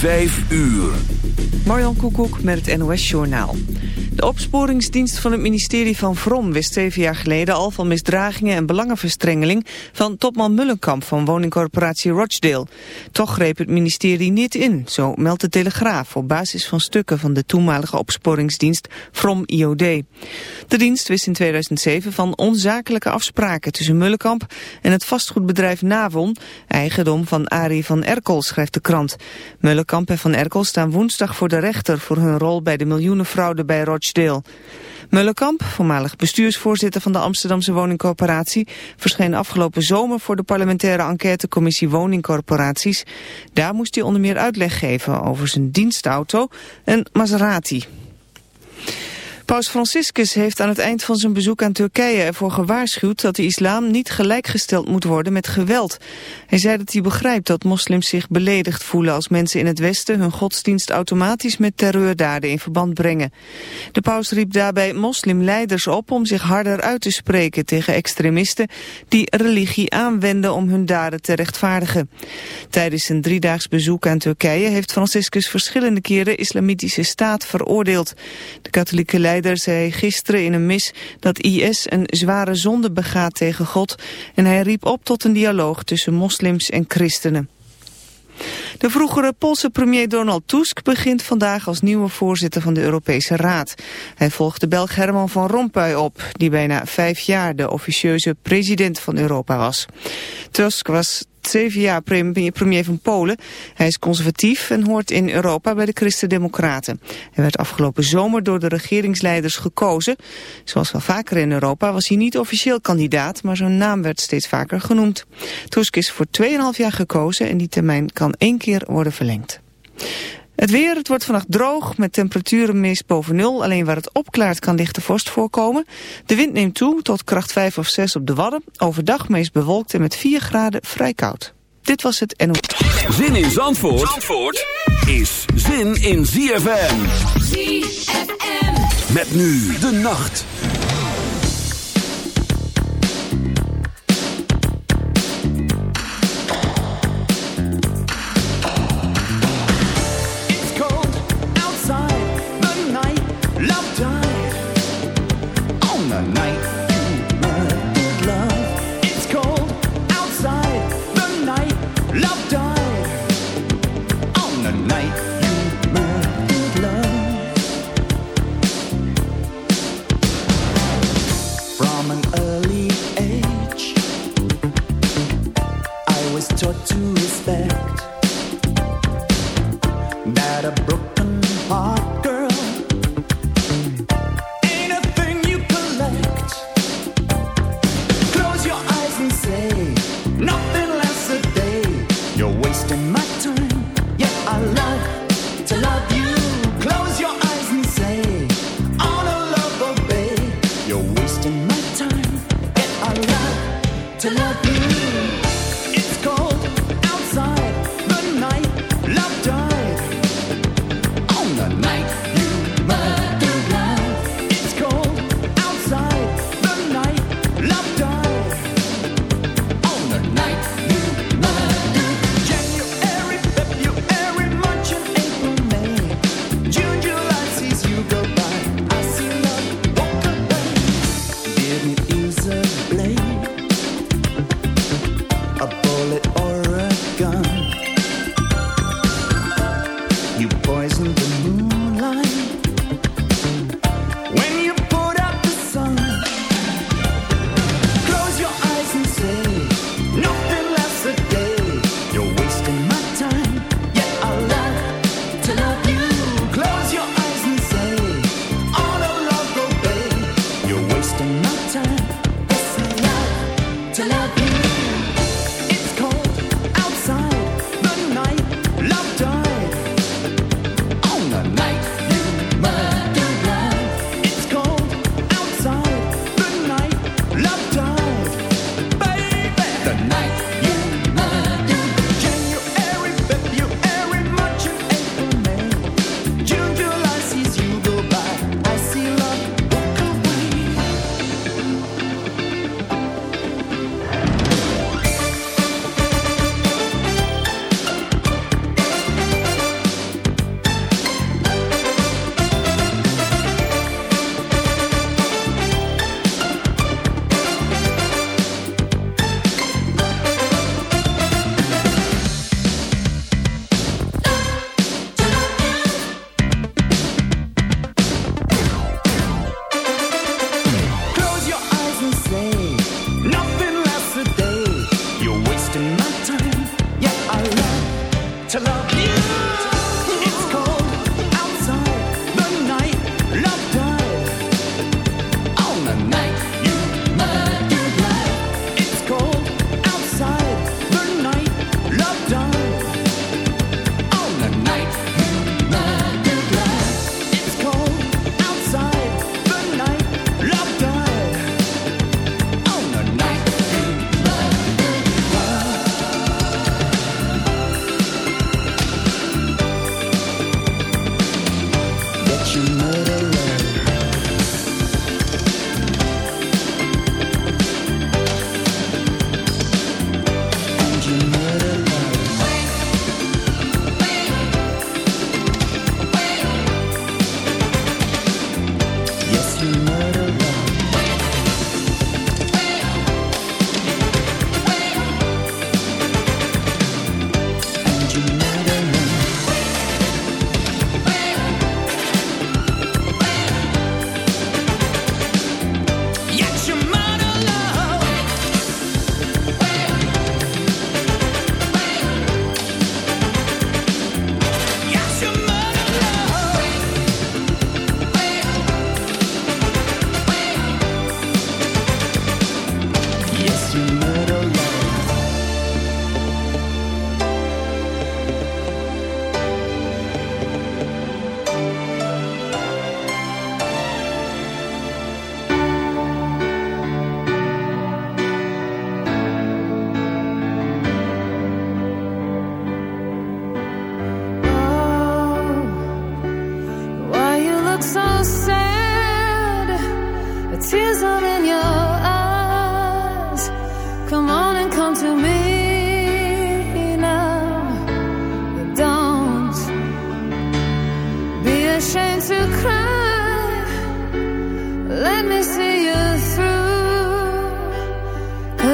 Vijf uur. Marjan Koekoek met het NOS-journaal. De opsporingsdienst van het ministerie van Vrom wist zeven jaar geleden al van misdragingen en belangenverstrengeling van topman Mullenkamp van woningcorporatie Rochdale. Toch greep het ministerie niet in, zo meldt de Telegraaf op basis van stukken van de toenmalige opsporingsdienst Vrom IOD. De dienst wist in 2007 van onzakelijke afspraken tussen Mullenkamp en het vastgoedbedrijf Navon, eigendom van Arie van Erkel, schrijft de krant. Mullenkamp en van Erkel staan woensdag voor de rechter voor hun rol bij de miljoenenfraude bij Rochdale. Rochdale. Mullenkamp, voormalig bestuursvoorzitter van de Amsterdamse woningcorporatie, verscheen afgelopen zomer voor de parlementaire enquêtecommissie woningcorporaties. Daar moest hij onder meer uitleg geven over zijn dienstauto, een Maserati. Paus Franciscus heeft aan het eind van zijn bezoek aan Turkije ervoor gewaarschuwd dat de islam niet gelijkgesteld moet worden met geweld. Hij zei dat hij begrijpt dat moslims zich beledigd voelen als mensen in het Westen hun godsdienst automatisch met terreurdaden in verband brengen. De paus riep daarbij moslimleiders op om zich harder uit te spreken tegen extremisten die religie aanwenden om hun daden te rechtvaardigen. Tijdens zijn driedaags bezoek aan Turkije heeft Franciscus verschillende keren islamitische staat veroordeeld. De katholieke leiders leider zei gisteren in een mis dat IS een zware zonde begaat tegen God en hij riep op tot een dialoog tussen moslims en christenen. De vroegere Poolse premier Donald Tusk begint vandaag als nieuwe voorzitter van de Europese Raad. Hij volgt de Belg Herman van Rompuy op, die bijna vijf jaar de officieuze president van Europa was. Tusk was jaar premier van Polen. Hij is conservatief en hoort in Europa bij de Christen-Democraten. Hij werd afgelopen zomer door de regeringsleiders gekozen. Zoals wel vaker in Europa was hij niet officieel kandidaat, maar zijn naam werd steeds vaker genoemd. Tusk is voor 2,5 jaar gekozen en die termijn kan één keer worden verlengd. Het weer, het wordt vannacht droog met temperaturen meest boven nul. Alleen waar het opklaart kan lichte vorst voorkomen. De wind neemt toe tot kracht 5 of 6 op de Wadden. Overdag meest bewolkt en met 4 graden vrij koud. Dit was het NO. Zin in Zandvoort, Zandvoort is zin in ZFM. ZFM. Met nu de nacht.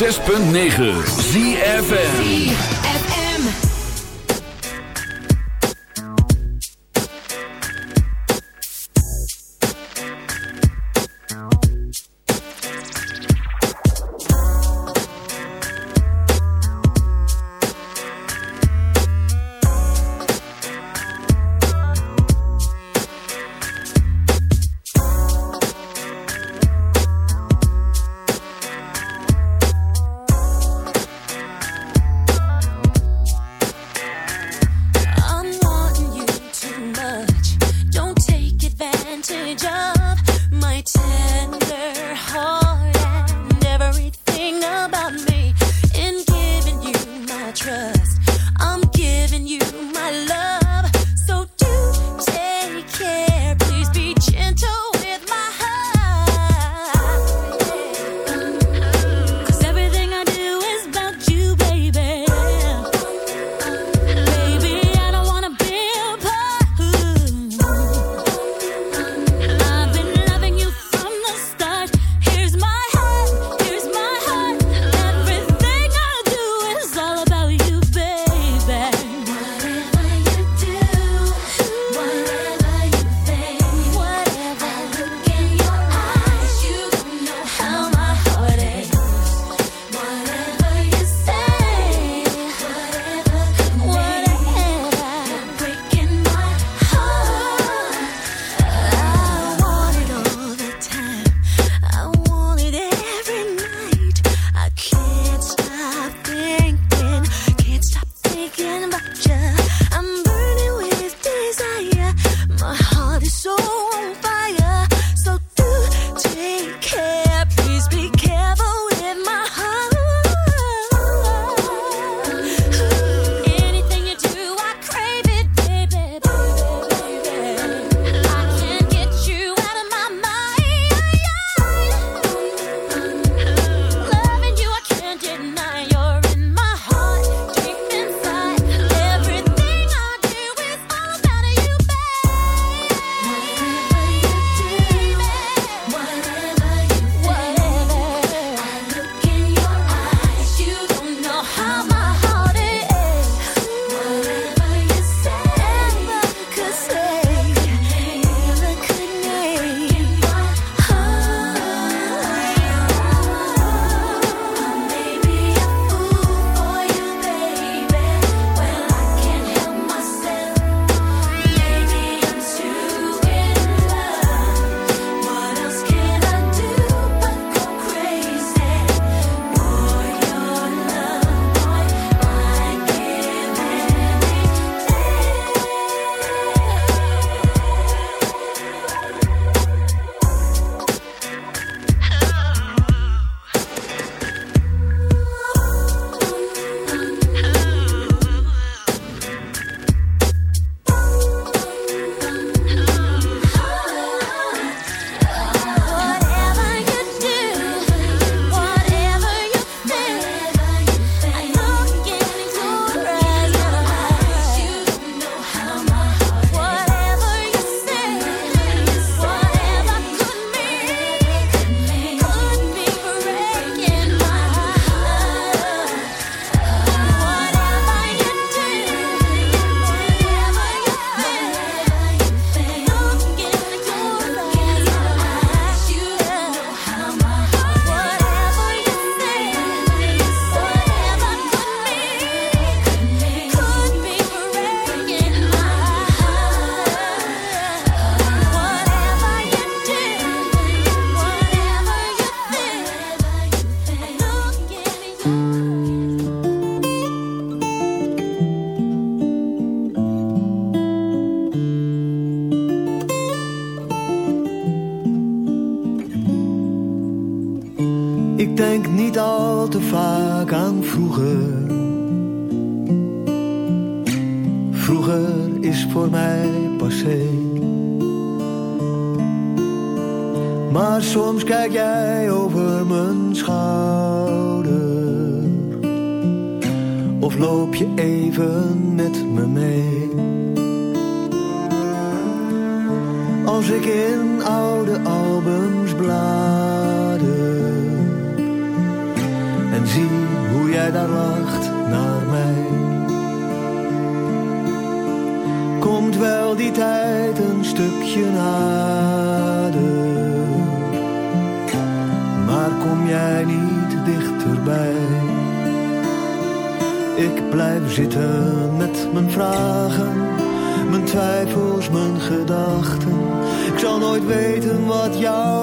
106.9 ZFN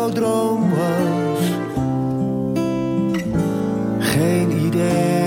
jouw droom was. Geen idee.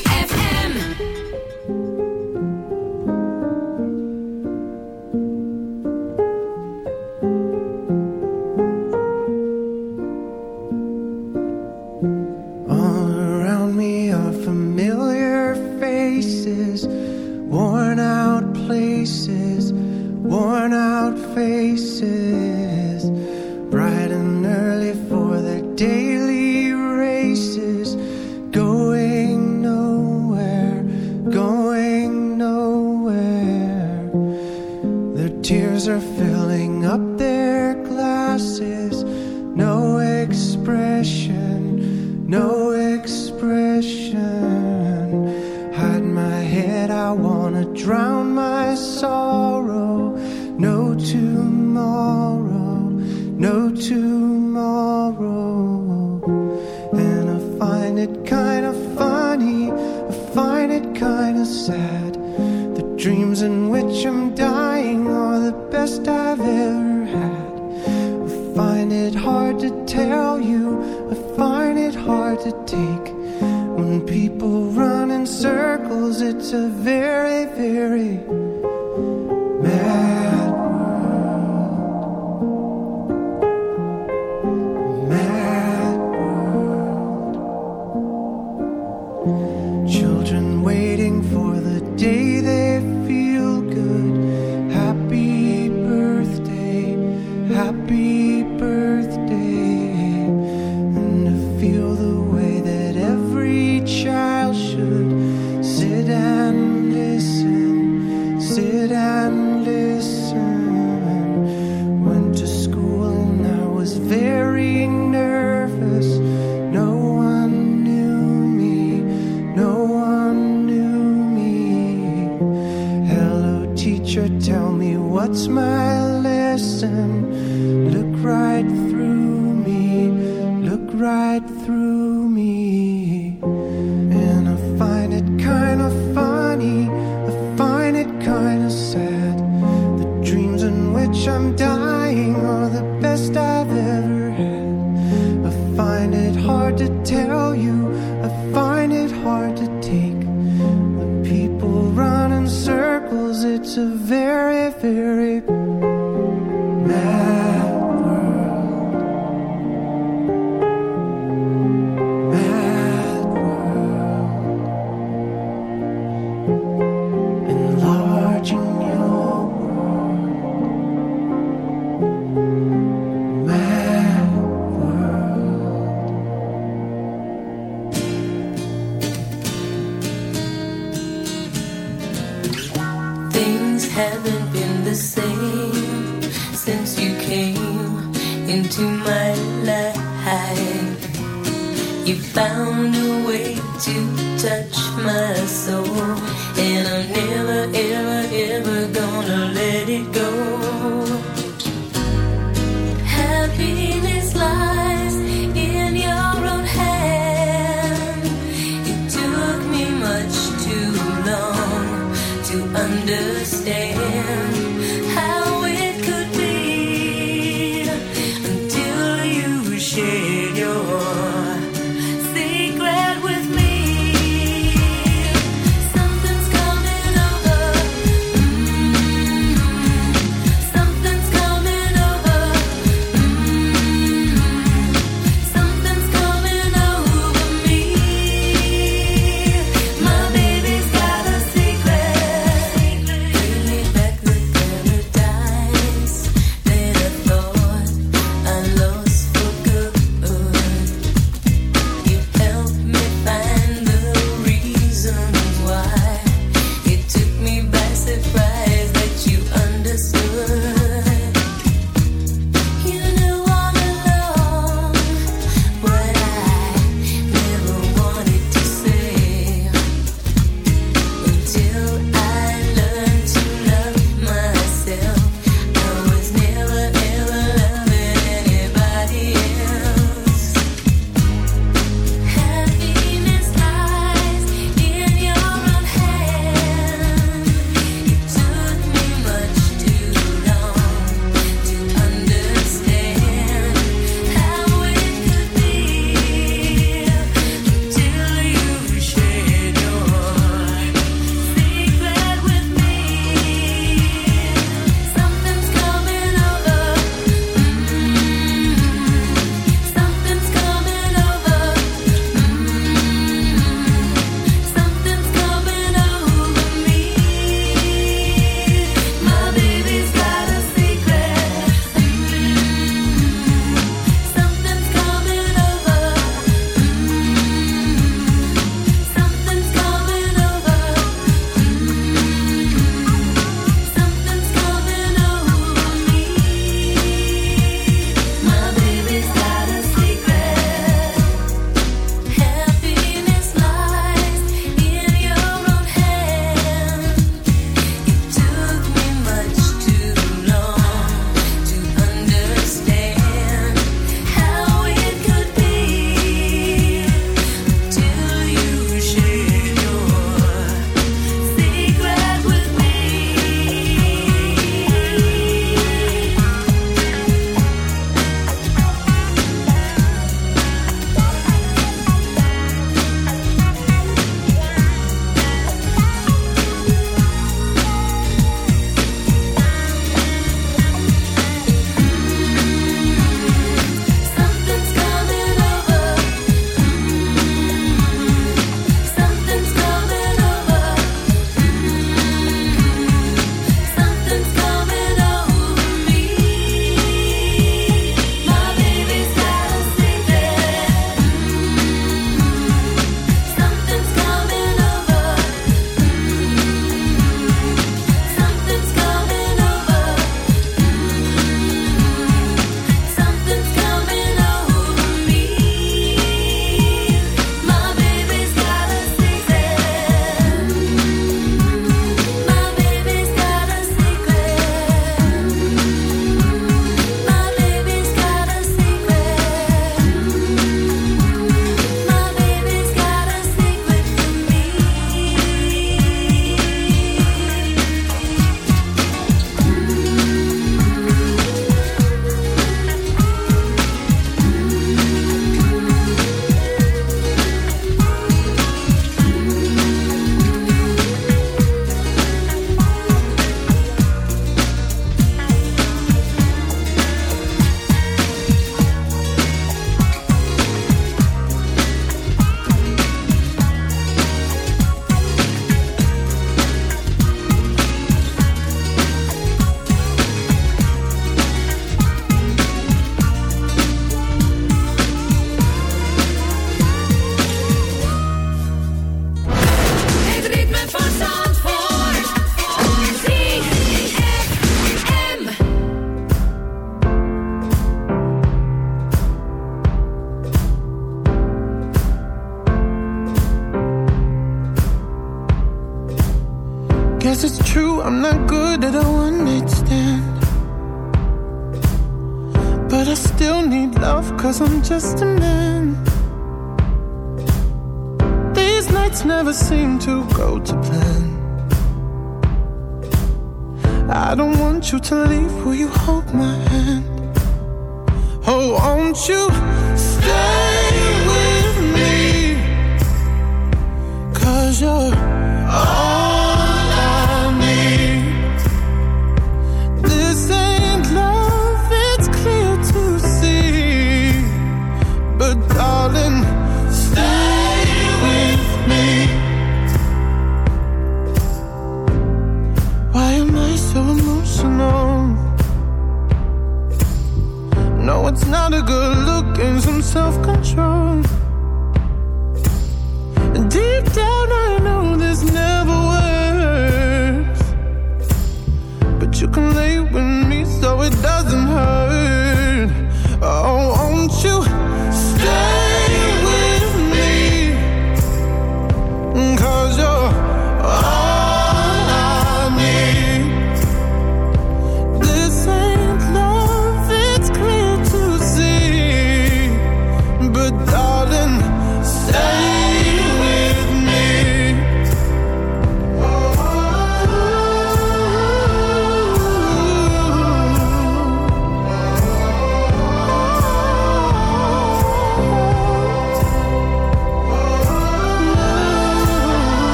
air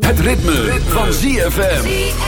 Het ritme, van ZFM.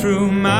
through my